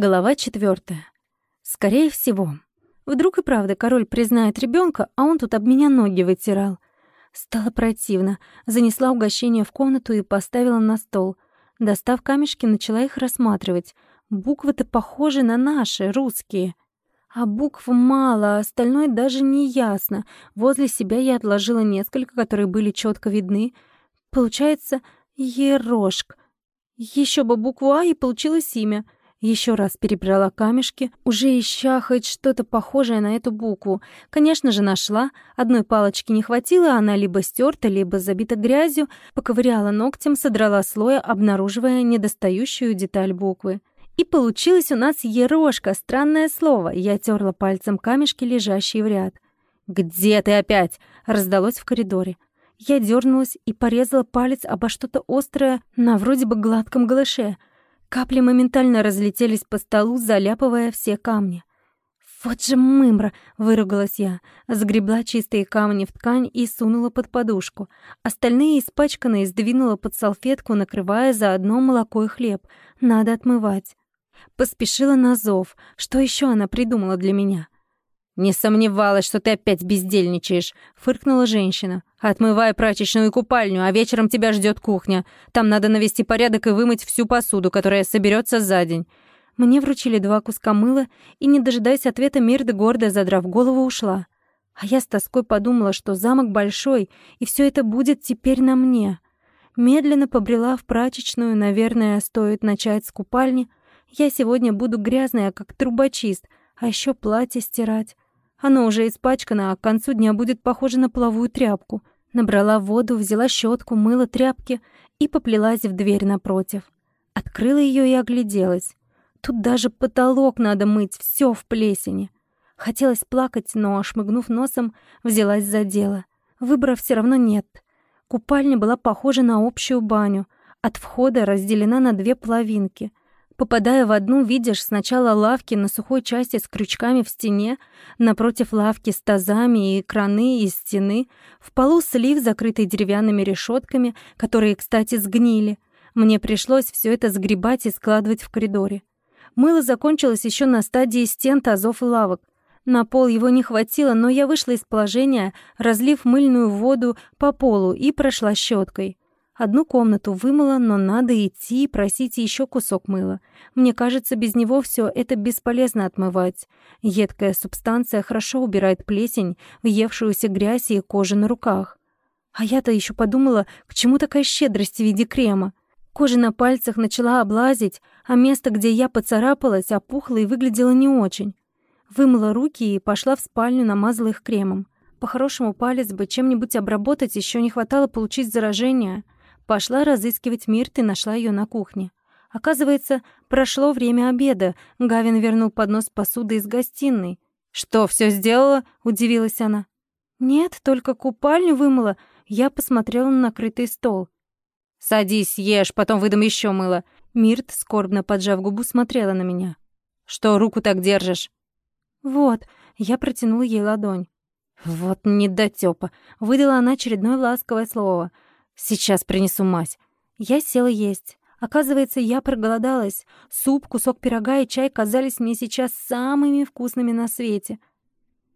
Глава четвертая. Скорее всего. Вдруг и правда король признает ребенка, а он тут об меня ноги вытирал. Стало противно. Занесла угощение в комнату и поставила на стол. Достав камешки, начала их рассматривать. Буквы-то похожи на наши, русские. А букв мало, а остальное даже не ясно. Возле себя я отложила несколько, которые были четко видны. Получается, ерошк. Еще бы букву А, и получилось имя — еще раз перебрала камешки, уже ища хоть что-то похожее на эту букву. Конечно же, нашла. Одной палочки не хватило, она либо стерта, либо забита грязью. Поковыряла ногтем, содрала слоя, обнаруживая недостающую деталь буквы. И получилось у нас ерошка, странное слово. Я терла пальцем камешки, лежащие в ряд. «Где ты опять?» — раздалось в коридоре. Я дернулась и порезала палец обо что-то острое на вроде бы гладком голыше — Капли моментально разлетелись по столу, заляпывая все камни. «Вот же мымра!» — выругалась я. Сгребла чистые камни в ткань и сунула под подушку. Остальные испачканные сдвинула под салфетку, накрывая заодно молоко и хлеб. Надо отмывать. Поспешила на зов. Что еще она придумала для меня? «Не сомневалась, что ты опять бездельничаешь», — фыркнула женщина. «Отмывай прачечную и купальню, а вечером тебя ждет кухня. Там надо навести порядок и вымыть всю посуду, которая соберется за день». Мне вручили два куска мыла, и, не дожидаясь ответа, Мирда, гордо задрав голову, ушла. А я с тоской подумала, что замок большой, и все это будет теперь на мне. Медленно побрела в прачечную, наверное, стоит начать с купальни. Я сегодня буду грязная, как трубочист, а еще платье стирать. Оно уже испачкано, а к концу дня будет похоже на половую тряпку. Набрала воду, взяла щетку, мыла тряпки и поплелась в дверь напротив. Открыла ее и огляделась. Тут даже потолок надо мыть, все в плесени. Хотелось плакать, но, шмыгнув носом, взялась за дело. Выбора все равно нет. Купальня была похожа на общую баню. От входа разделена на две половинки. Попадая в одну, видишь сначала лавки на сухой части с крючками в стене, напротив лавки с тазами и краны из стены, в полу слив, закрытый деревянными решетками, которые, кстати, сгнили. Мне пришлось все это сгребать и складывать в коридоре. Мыло закончилось еще на стадии стен, тазов и лавок. На пол его не хватило, но я вышла из положения, разлив мыльную воду по полу и прошла щеткой. Одну комнату вымыла, но надо идти и просить еще кусок мыла. Мне кажется, без него все это бесполезно отмывать. Едкая субстанция хорошо убирает плесень, въевшуюся грязь и кожу на руках. А я-то еще подумала, к чему такая щедрость в виде крема. Кожа на пальцах начала облазить, а место, где я поцарапалась, опухло и выглядело не очень. Вымыла руки и пошла в спальню, намазала их кремом. По-хорошему палец бы чем-нибудь обработать, еще не хватало получить заражение — Пошла разыскивать Мирт и нашла ее на кухне. Оказывается, прошло время обеда. Гавин вернул поднос посуды из гостиной. «Что, все сделала?» — удивилась она. «Нет, только купальню вымыла». Я посмотрела на накрытый стол. «Садись, ешь, потом выдам еще мыло». Мирт, скорбно поджав губу, смотрела на меня. «Что руку так держишь?» «Вот», — я протянула ей ладонь. «Вот недотёпа», — выдала она очередное ласковое слово — «Сейчас принесу мать». Я села есть. Оказывается, я проголодалась. Суп, кусок пирога и чай казались мне сейчас самыми вкусными на свете.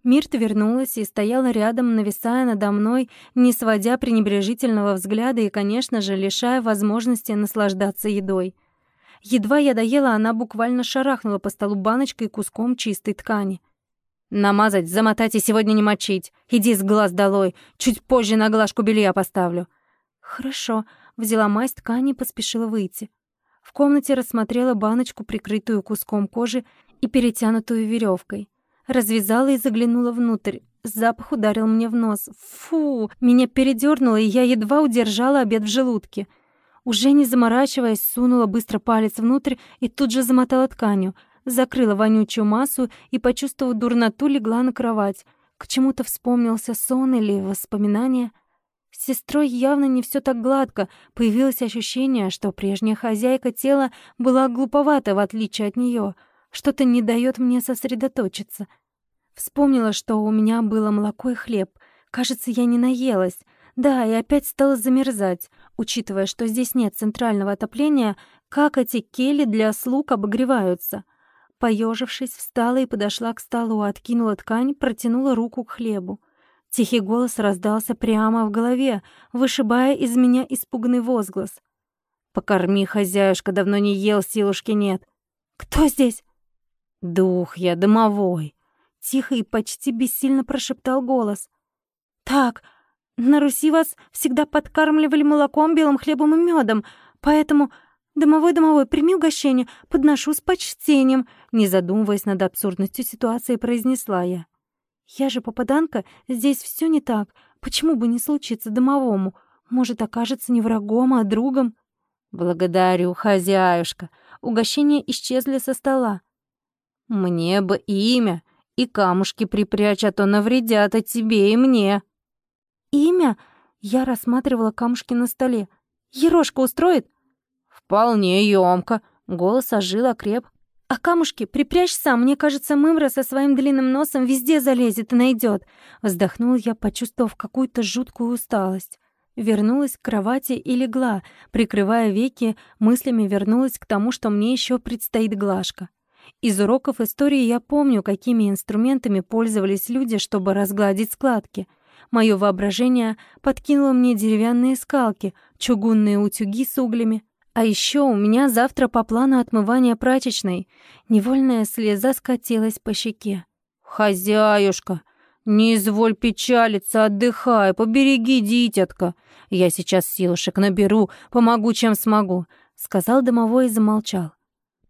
Мирта вернулась и стояла рядом, нависая надо мной, не сводя пренебрежительного взгляда и, конечно же, лишая возможности наслаждаться едой. Едва я доела, она буквально шарахнула по столу баночкой и куском чистой ткани. «Намазать, замотать и сегодня не мочить. Иди с глаз долой. Чуть позже на глажку белья поставлю». «Хорошо», — взяла мазь ткани и поспешила выйти. В комнате рассмотрела баночку, прикрытую куском кожи и перетянутую веревкой. Развязала и заглянула внутрь. Запах ударил мне в нос. Фу! Меня передернуло, и я едва удержала обед в желудке. Уже не заморачиваясь, сунула быстро палец внутрь и тут же замотала тканью. Закрыла вонючую массу и, почувствовав дурноту, легла на кровать. К чему-то вспомнился сон или воспоминания — с сестрой явно не все так гладко. Появилось ощущение, что прежняя хозяйка тела была глуповата, в отличие от нее. Что-то не дает мне сосредоточиться. Вспомнила, что у меня было молоко и хлеб. Кажется, я не наелась. Да, и опять стала замерзать. Учитывая, что здесь нет центрального отопления, как эти кели для слуг обогреваются? Поежившись, встала и подошла к столу, откинула ткань, протянула руку к хлебу. Тихий голос раздался прямо в голове, вышибая из меня испуганный возглас. «Покорми, хозяюшка, давно не ел, силушки нет». «Кто здесь?» «Дух я, домовой», — тихо и почти бессильно прошептал голос. «Так, на Руси вас всегда подкармливали молоком, белым хлебом и медом, поэтому «Домовой, домовой, прими угощение, подношу с почтением», не задумываясь над абсурдностью ситуации, произнесла я. «Я же попаданка, здесь все не так. Почему бы не случиться домовому? Может, окажется не врагом, а другом?» «Благодарю, хозяюшка». Угощения исчезли со стола. «Мне бы имя, и камушки припрячь, а то навредят и тебе, и мне». «Имя?» Я рассматривала камушки на столе. «Ерошка устроит?» «Вполне ёмко». Голос ожил, окреп. «А камушки припрячь сам, мне кажется, Мымра со своим длинным носом везде залезет и найдет. Вздохнула я, почувствовав какую-то жуткую усталость. Вернулась к кровати и легла, прикрывая веки, мыслями вернулась к тому, что мне еще предстоит глажка. Из уроков истории я помню, какими инструментами пользовались люди, чтобы разгладить складки. Мое воображение подкинуло мне деревянные скалки, чугунные утюги с углями, а еще у меня завтра по плану отмывания прачечной. Невольная слеза скатилась по щеке. «Хозяюшка, не изволь печалиться, отдыхай, побереги дитятка. Я сейчас силушек наберу, помогу, чем смогу», — сказал домовой и замолчал.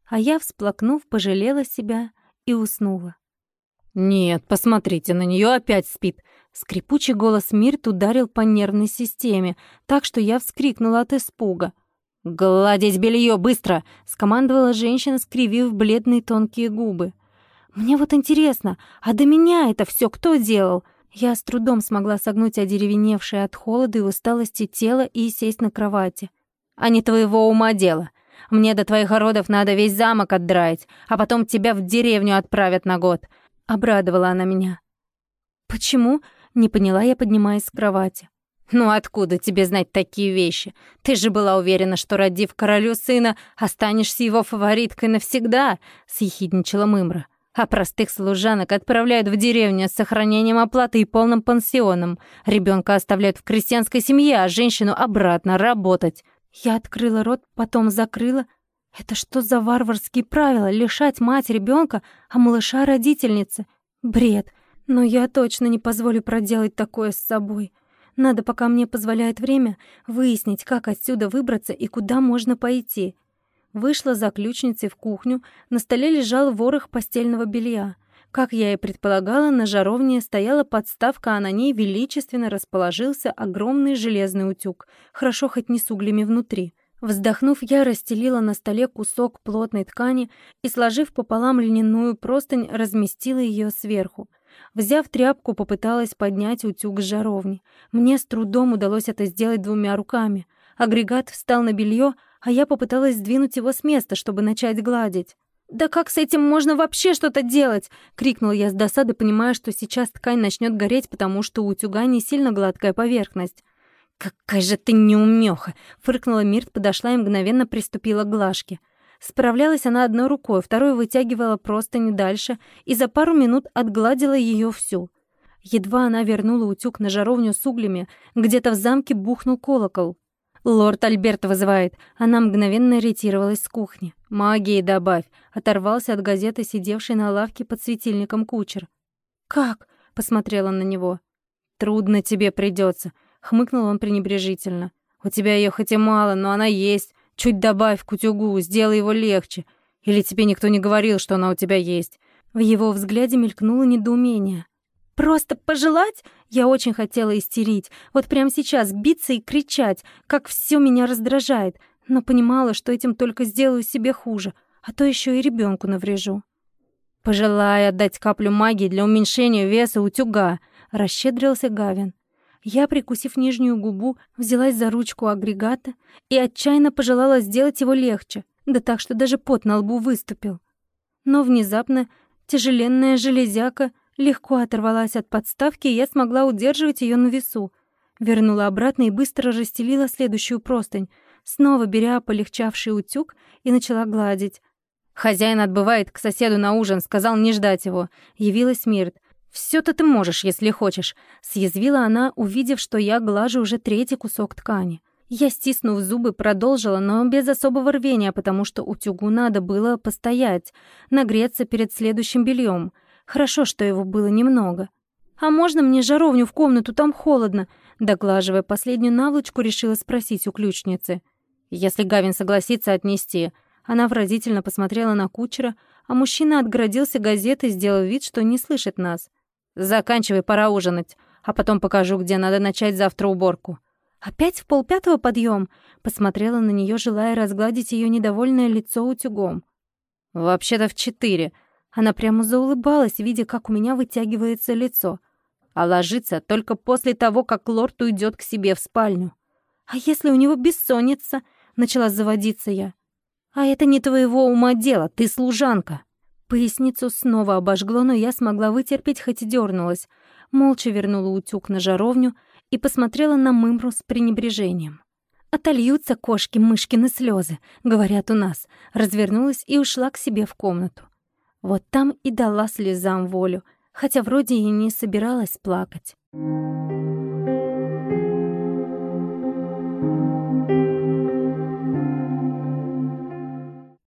А я, всплакнув, пожалела себя и уснула. «Нет, посмотрите, на нее опять спит!» Скрипучий голос Мирт ударил по нервной системе, так что я вскрикнула от испуга. «Гладить белье быстро!» — скомандовала женщина, скривив бледные тонкие губы. «Мне вот интересно, а до меня это все кто делал?» Я с трудом смогла согнуть одеревеневшее от холода и усталости тело и сесть на кровати. «А не твоего ума дело. Мне до твоих родов надо весь замок отдраить, а потом тебя в деревню отправят на год», — обрадовала она меня. «Почему?» — не поняла я, поднимаясь с кровати. «Ну откуда тебе знать такие вещи? Ты же была уверена, что, родив королю сына, останешься его фавориткой навсегда», — съехидничала Мымра. «А простых служанок отправляют в деревню с сохранением оплаты и полным пансионом. Ребенка оставляют в крестьянской семье, а женщину обратно работать». Я открыла рот, потом закрыла. Это что за варварские правила — лишать мать ребенка, а малыша родительницы? Бред. Но я точно не позволю проделать такое с собой. Надо, пока мне позволяет время, выяснить, как отсюда выбраться и куда можно пойти. Вышла за ключницей в кухню, на столе лежал ворох постельного белья. Как я и предполагала, на жаровне стояла подставка, а на ней величественно расположился огромный железный утюг, хорошо хоть не с углями внутри. Вздохнув, я расстелила на столе кусок плотной ткани и, сложив пополам льняную простынь, разместила ее сверху. Взяв тряпку, попыталась поднять утюг с жаровни. Мне с трудом удалось это сделать двумя руками. Агрегат встал на белье, а я попыталась сдвинуть его с места, чтобы начать гладить. «Да как с этим можно вообще что-то делать?» — крикнула я с досады, понимая, что сейчас ткань начнет гореть, потому что у утюга не сильно гладкая поверхность. «Какая же ты неумеха!» — фыркнула Мирт, подошла и мгновенно приступила к глажке. Справлялась она одной рукой, второй вытягивала просто не дальше и за пару минут отгладила ее всю. Едва она вернула утюг на жаровню с углями, где-то в замке бухнул колокол. «Лорд Альберт вызывает!» Она мгновенно ретировалась с кухни. «Магии добавь!» Оторвался от газеты, сидевший на лавке под светильником кучер. «Как?» — посмотрела на него. «Трудно тебе придется, хмыкнул он пренебрежительно. «У тебя ее хоть и мало, но она есть. Чуть добавь к утюгу, сделай его легче. Или тебе никто не говорил, что она у тебя есть?» В его взгляде мелькнуло недоумение. «Просто пожелать?» Я очень хотела истерить. Вот прямо сейчас биться и кричать, как все меня раздражает. Но понимала, что этим только сделаю себе хуже. А то еще и ребенку наврежу. «Пожелай отдать каплю магии для уменьшения веса утюга», — расщедрился Гавин. Я, прикусив нижнюю губу, взялась за ручку агрегата и отчаянно пожелала сделать его легче, да так, что даже пот на лбу выступил. Но внезапно тяжеленная железяка легко оторвалась от подставки, и я смогла удерживать ее на весу. Вернула обратно и быстро расстелила следующую простынь, снова беря полегчавший утюг и начала гладить. Хозяин отбывает к соседу на ужин, сказал не ждать его. Явилась Мирт. «Всё-то ты можешь, если хочешь», — съязвила она, увидев, что я глажу уже третий кусок ткани. Я, стиснув зубы, продолжила, но без особого рвения, потому что утюгу надо было постоять, нагреться перед следующим бельем. Хорошо, что его было немного. «А можно мне жаровню в комнату? Там холодно!» Доглаживая последнюю наволочку, решила спросить у ключницы. «Если Гавин согласится отнести». Она выразительно посмотрела на кучера, а мужчина отгородился газетой, сделав вид, что не слышит нас. «Заканчивай, пора ужинать, а потом покажу, где надо начать завтра уборку». «Опять в полпятого подъем?» Посмотрела на нее, желая разгладить ее недовольное лицо утюгом. «Вообще-то в четыре». Она прямо заулыбалась, видя, как у меня вытягивается лицо. А ложится только после того, как лорд уйдет к себе в спальню. «А если у него бессонница?» — начала заводиться я. «А это не твоего ума дело, ты служанка». Поясницу снова обожгло, но я смогла вытерпеть, хоть и дернулась. Молча вернула утюг на жаровню и посмотрела на Мымру с пренебрежением. «Отольются кошки-мышкины слезы», — говорят у нас. Развернулась и ушла к себе в комнату. Вот там и дала слезам волю, хотя вроде и не собиралась плакать.